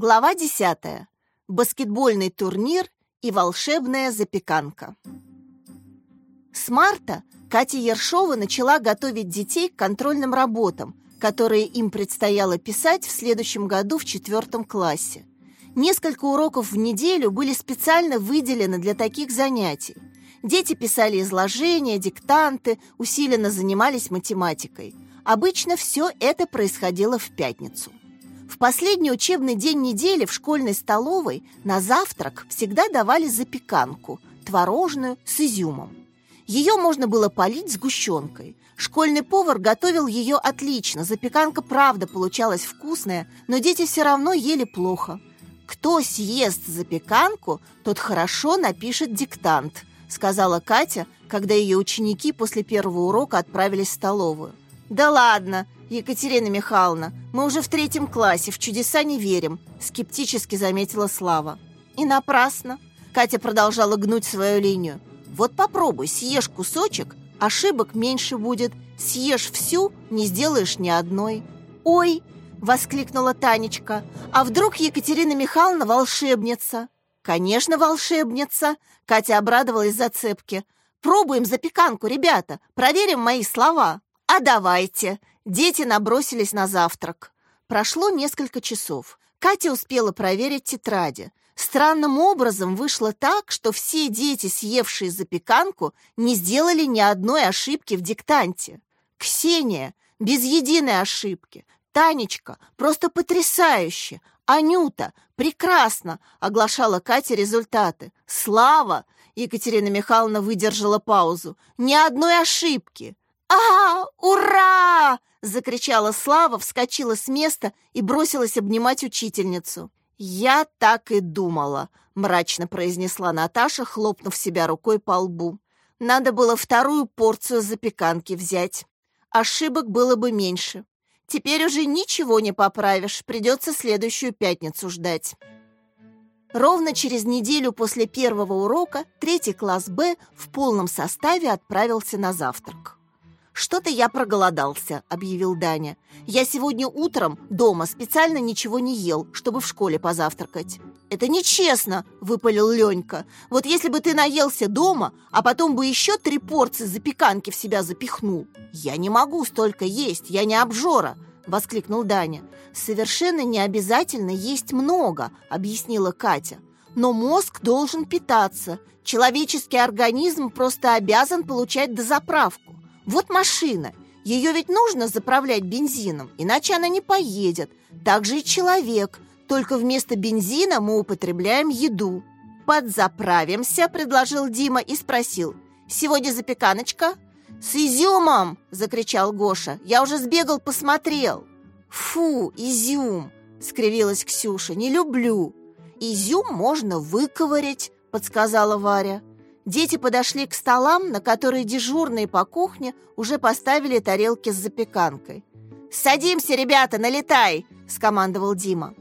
Глава 10. Баскетбольный турнир и волшебная запеканка. С марта Катя Ершова начала готовить детей к контрольным работам, которые им предстояло писать в следующем году в четвертом классе. Несколько уроков в неделю были специально выделены для таких занятий. Дети писали изложения, диктанты, усиленно занимались математикой. Обычно все это происходило в пятницу. Последний учебный день недели в школьной столовой на завтрак всегда давали запеканку, творожную с изюмом. Ее можно было полить сгущенкой. Школьный повар готовил ее отлично, запеканка правда получалась вкусная, но дети все равно ели плохо. Кто съест запеканку, тот хорошо напишет диктант, сказала Катя, когда ее ученики после первого урока отправились в столовую. Да ладно, «Екатерина Михайловна, мы уже в третьем классе, в чудеса не верим», скептически заметила Слава. И напрасно. Катя продолжала гнуть свою линию. «Вот попробуй, съешь кусочек, ошибок меньше будет. Съешь всю, не сделаешь ни одной». «Ой!» — воскликнула Танечка. «А вдруг Екатерина Михайловна волшебница?» «Конечно, волшебница!» — Катя обрадовалась зацепке. «Пробуем запеканку, ребята, проверим мои слова». «А давайте!» Дети набросились на завтрак. Прошло несколько часов. Катя успела проверить тетради. Странным образом вышло так, что все дети, съевшие запеканку, не сделали ни одной ошибки в диктанте. Ксения без единой ошибки. Танечка просто потрясающе. Анюта прекрасно оглашала Кате результаты. Слава Екатерина Михайловна выдержала паузу. Ни одной ошибки. «А, ура!» — закричала Слава, вскочила с места и бросилась обнимать учительницу. «Я так и думала», — мрачно произнесла Наташа, хлопнув себя рукой по лбу. «Надо было вторую порцию запеканки взять. Ошибок было бы меньше. Теперь уже ничего не поправишь, придется следующую пятницу ждать». Ровно через неделю после первого урока третий класс «Б» в полном составе отправился на завтрак. «Что-то я проголодался», — объявил Даня. «Я сегодня утром дома специально ничего не ел, чтобы в школе позавтракать». «Это нечестно», — выпалил Ленька. «Вот если бы ты наелся дома, а потом бы еще три порции запеканки в себя запихнул». «Я не могу столько есть, я не обжора», — воскликнул Даня. «Совершенно не обязательно есть много», — объяснила Катя. «Но мозг должен питаться. Человеческий организм просто обязан получать дозаправку. Вот машина. Ее ведь нужно заправлять бензином, иначе она не поедет. Так же и человек. Только вместо бензина мы употребляем еду. «Подзаправимся», — предложил Дима и спросил. «Сегодня запеканочка?» «С изюмом!» — закричал Гоша. «Я уже сбегал, посмотрел». «Фу, изюм!» — скривилась Ксюша. «Не люблю». «Изюм можно выковырять», — подсказала Варя. Дети подошли к столам, на которые дежурные по кухне уже поставили тарелки с запеканкой. «Садимся, ребята, налетай!» – скомандовал Дима.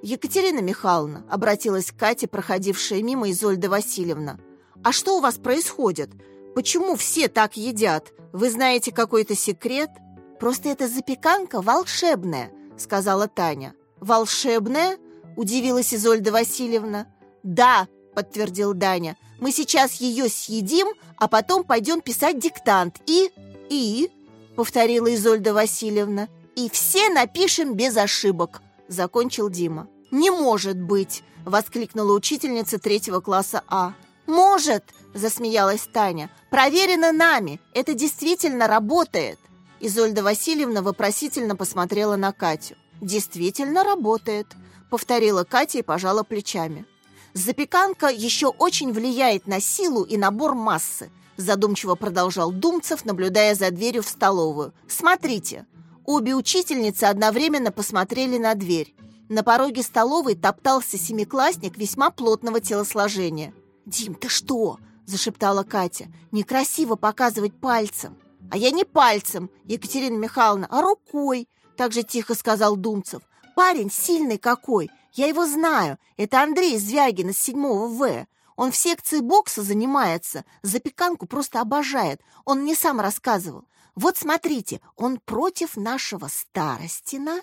«Екатерина Михайловна», – обратилась к Кате, проходившая мимо Изольда Васильевна. «А что у вас происходит? Почему все так едят? Вы знаете какой-то секрет?» «Просто эта запеканка волшебная», – сказала Таня. «Волшебная?» – удивилась Изольда Васильевна. «Да», – подтвердил Даня. Мы сейчас ее съедим, а потом пойдем писать диктант. И... и...» — повторила Изольда Васильевна. «И все напишем без ошибок», — закончил Дима. «Не может быть!» — воскликнула учительница третьего класса А. «Может!» — засмеялась Таня. «Проверено нами! Это действительно работает!» Изольда Васильевна вопросительно посмотрела на Катю. «Действительно работает», — повторила Катя и пожала плечами. Запеканка еще очень влияет на силу и набор массы, задумчиво продолжал Думцев, наблюдая за дверью в столовую. Смотрите. Обе учительницы одновременно посмотрели на дверь. На пороге столовой топтался семиклассник весьма плотного телосложения. «Дим, ты что?» – зашептала Катя. «Некрасиво показывать пальцем». «А я не пальцем, Екатерина Михайловна, а рукой», – так же тихо сказал Думцев. «Парень сильный какой, я его знаю. Это Андрей Звягин из 7 В. Он в секции бокса занимается. Запеканку просто обожает. Он мне сам рассказывал. Вот смотрите, он против нашего Старостина.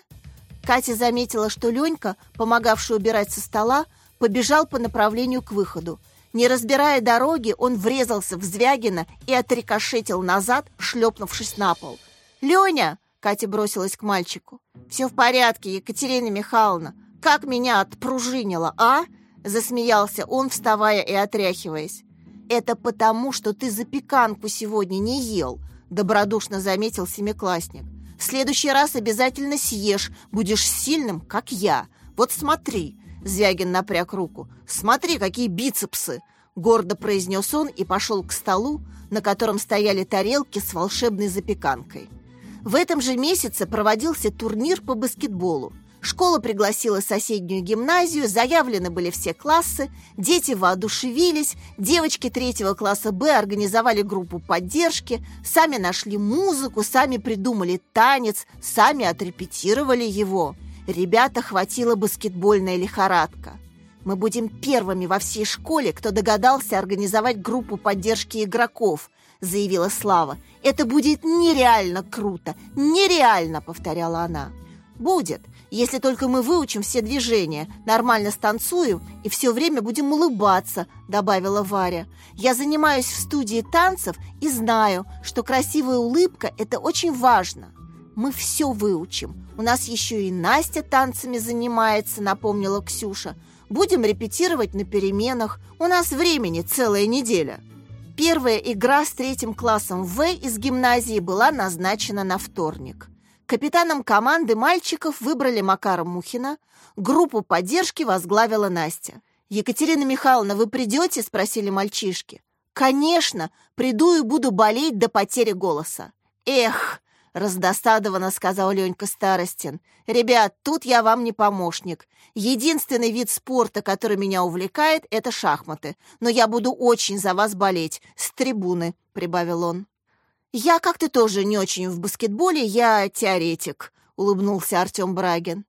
Катя заметила, что Ленька, помогавший убирать со стола, побежал по направлению к выходу. Не разбирая дороги, он врезался в Звягина и отрикошетил назад, шлепнувшись на пол. «Леня!» — Катя бросилась к мальчику. «Все в порядке, Екатерина Михайловна. Как меня отпружинило, а?» Засмеялся он, вставая и отряхиваясь. «Это потому, что ты запеканку сегодня не ел», добродушно заметил семиклассник. «В следующий раз обязательно съешь, будешь сильным, как я. Вот смотри!» Звягин напряг руку. «Смотри, какие бицепсы!» Гордо произнес он и пошел к столу, на котором стояли тарелки с волшебной запеканкой. В этом же месяце проводился турнир по баскетболу. Школа пригласила соседнюю гимназию, заявлены были все классы, дети воодушевились, девочки третьего класса «Б» организовали группу поддержки, сами нашли музыку, сами придумали танец, сами отрепетировали его. Ребята хватила баскетбольная лихорадка. Мы будем первыми во всей школе, кто догадался организовать группу поддержки игроков, заявила Слава. Это будет нереально круто, нереально, повторяла она. Будет, если только мы выучим все движения, нормально станцуем и все время будем улыбаться», — добавила Варя. «Я занимаюсь в студии танцев и знаю, что красивая улыбка — это очень важно. Мы все выучим. У нас еще и Настя танцами занимается», — напомнила Ксюша. «Будем репетировать на переменах. У нас времени целая неделя». Первая игра с третьим классом В из гимназии была назначена на вторник. Капитаном команды мальчиков выбрали Макара Мухина. Группу поддержки возглавила Настя. «Екатерина Михайловна, вы придете?» – спросили мальчишки. «Конечно! Приду и буду болеть до потери голоса». «Эх!» — раздосадованно сказал Ленька Старостин. «Ребят, тут я вам не помощник. Единственный вид спорта, который меня увлекает, это шахматы. Но я буду очень за вас болеть. С трибуны», — прибавил он. «Я как-то тоже не очень в баскетболе, я теоретик», — улыбнулся Артем Брагин.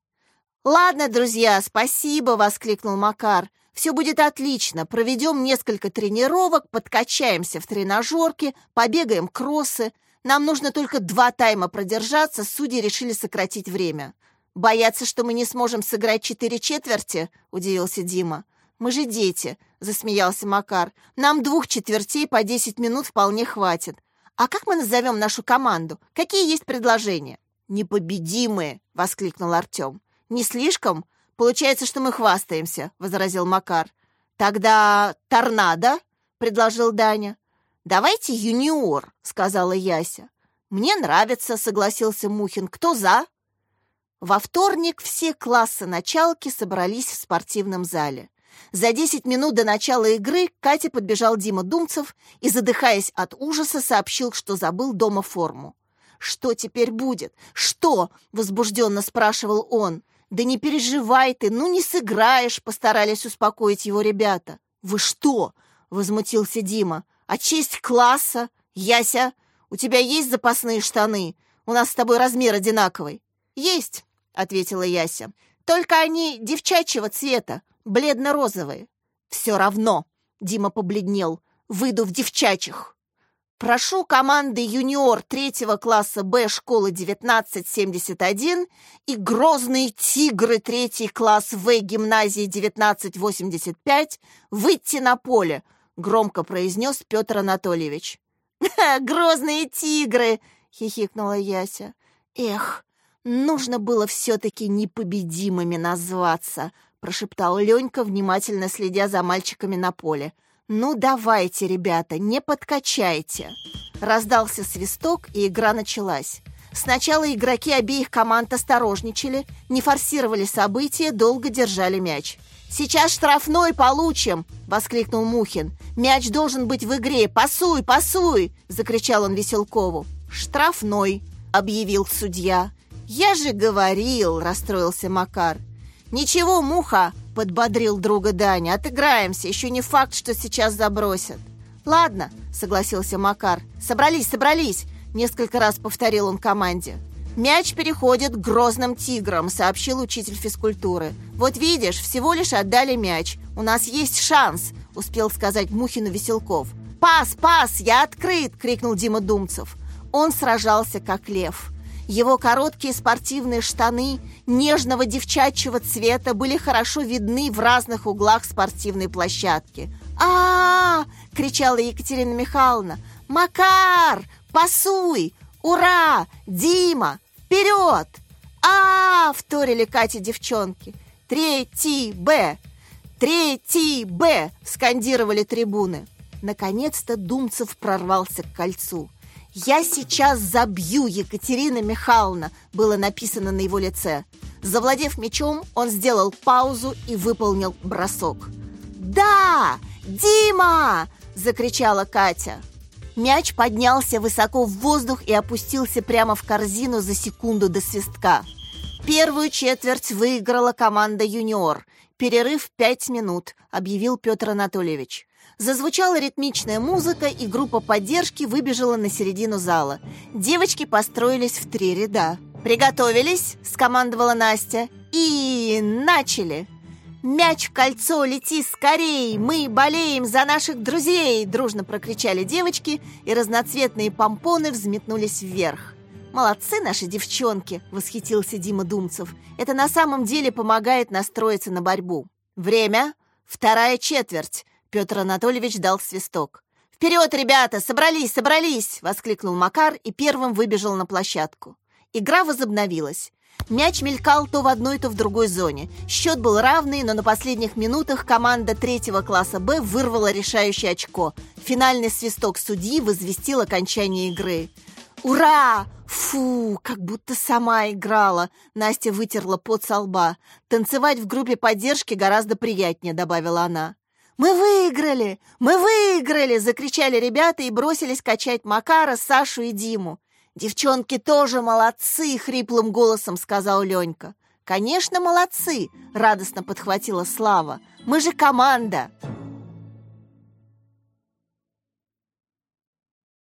«Ладно, друзья, спасибо!» — воскликнул Макар. «Все будет отлично. Проведем несколько тренировок, подкачаемся в тренажерке, побегаем кроссы. Нам нужно только два тайма продержаться, судьи решили сократить время». «Боятся, что мы не сможем сыграть четыре четверти?» — удивился Дима. «Мы же дети», — засмеялся Макар. «Нам двух четвертей по десять минут вполне хватит. «А как мы назовем нашу команду? Какие есть предложения?» «Непобедимые!» — воскликнул Артем. «Не слишком? Получается, что мы хвастаемся», — возразил Макар. «Тогда торнадо?» — предложил Даня. «Давайте юниор», — сказала Яся. «Мне нравится», — согласился Мухин. «Кто за?» Во вторник все классы началки собрались в спортивном зале. За 10 минут до начала игры к Кате подбежал Дима Думцев и, задыхаясь от ужаса, сообщил, что забыл дома форму. «Что теперь будет? Что?» — возбужденно спрашивал он. «Да не переживай ты, ну не сыграешь», — постарались успокоить его ребята. «Вы что?» — возмутился Дима. «А честь класса? Яся, у тебя есть запасные штаны? У нас с тобой размер одинаковый». «Есть», — ответила Яся. «Только они девчачьего цвета бледно-розовые. Все равно, Дима побледнел, выйду в девчачьих. Прошу команды юниор третьего класса Б школы 1971 и грозные тигры третий класс В гимназии 1985 выйти на поле, громко произнес Петр Анатольевич. «Грозные тигры!» — хихикнула Яся. «Эх, нужно было все-таки непобедимыми назваться», прошептал Ленька, внимательно следя за мальчиками на поле. «Ну давайте, ребята, не подкачайте!» Раздался свисток, и игра началась. Сначала игроки обеих команд осторожничали, не форсировали события, долго держали мяч. «Сейчас штрафной получим!» — воскликнул Мухин. «Мяч должен быть в игре! Пасуй, пасуй!» — закричал он Веселкову. «Штрафной!» — объявил судья. «Я же говорил!» — расстроился Макар. «Ничего, муха!» — подбодрил друга Даня. «Отыграемся, еще не факт, что сейчас забросят». «Ладно», — согласился Макар. «Собрались, собрались!» — несколько раз повторил он команде. «Мяч переходит к грозным тиграм», — сообщил учитель физкультуры. «Вот видишь, всего лишь отдали мяч. У нас есть шанс», — успел сказать Мухину Веселков. «Пас, пас, я открыт!» — крикнул Дима Думцев. Он сражался как лев. Его короткие спортивные штаны нежного девчачьего цвета были хорошо видны в разных углах спортивной площадки. а, -а, -а кричала Екатерина Михайловна. «Макар! Пасуй! Ура! Дима! Вперед!» а, вторили Катя девчонки. «Третий Б! Третий Б!» — скандировали трибуны. Наконец-то Думцев прорвался к кольцу. «Я сейчас забью, Екатерина Михайловна!» было написано на его лице. Завладев мечом, он сделал паузу и выполнил бросок. «Да! Дима!» – закричала Катя. Мяч поднялся высоко в воздух и опустился прямо в корзину за секунду до свистка. Первую четверть выиграла команда «Юниор». Перерыв пять минут, объявил Петр Анатольевич. Зазвучала ритмичная музыка, и группа поддержки выбежала на середину зала. Девочки построились в три ряда. «Приготовились?» – скомандовала Настя. «И начали!» «Мяч в кольцо, лети скорей! Мы болеем за наших друзей!» Дружно прокричали девочки, и разноцветные помпоны взметнулись вверх. «Молодцы наши девчонки!» – восхитился Дима Думцев. «Это на самом деле помогает настроиться на борьбу». «Время! Вторая четверть!» Петр Анатольевич дал свисток. «Вперед, ребята! Собрались, собрались!» — воскликнул Макар и первым выбежал на площадку. Игра возобновилась. Мяч мелькал то в одной, то в другой зоне. Счет был равный, но на последних минутах команда третьего класса «Б» вырвала решающее очко. Финальный свисток судьи возвестил окончание игры. «Ура! Фу, как будто сама играла!» Настя вытерла пот со лба. «Танцевать в группе поддержки гораздо приятнее», — добавила она. «Мы выиграли! Мы выиграли!» — закричали ребята и бросились качать Макара, Сашу и Диму. «Девчонки тоже молодцы!» — хриплым голосом сказал Ленька. «Конечно, молодцы!» — радостно подхватила Слава. «Мы же команда!»